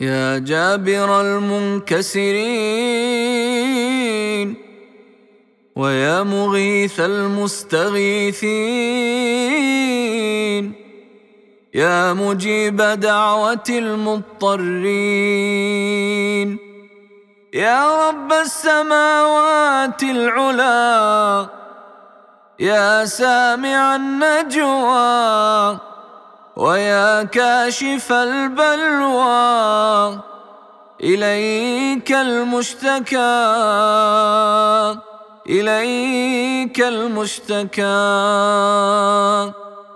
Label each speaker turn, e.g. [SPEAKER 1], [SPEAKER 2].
[SPEAKER 1] يا جابر المنكسرين ويا مغيث المستغيثين يا مجيب دعوة المضطرين يا رب السماوات العلا يا سامع النجوى ويا كاشف البلوى إليك المشتكى إليك المشتكى.